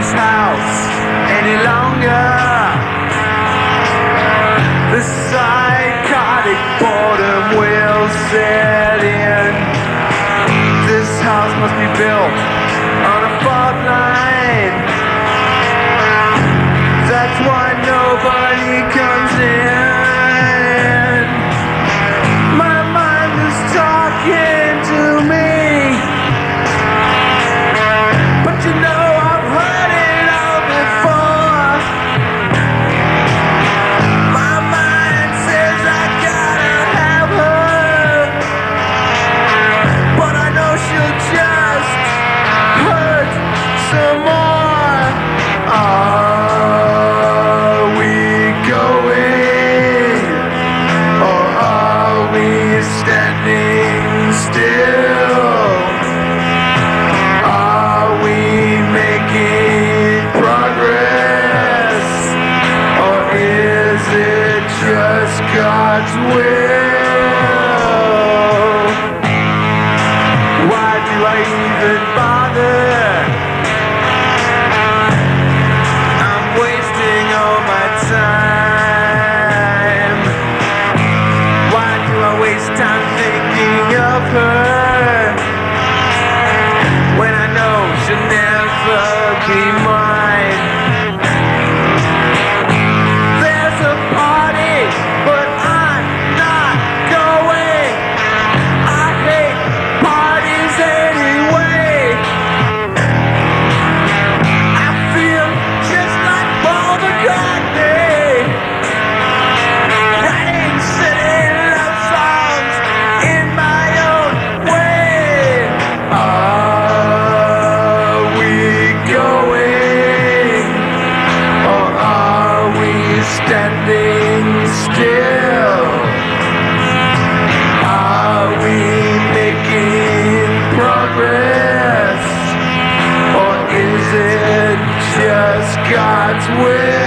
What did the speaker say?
this house any longer. The psychotic boredom will set in. This house must be built. That's God's will. Why do I even bother? I'm wasting all my time. Why do I waste time thinking of her? still? Are we making progress? Or is it just God's will?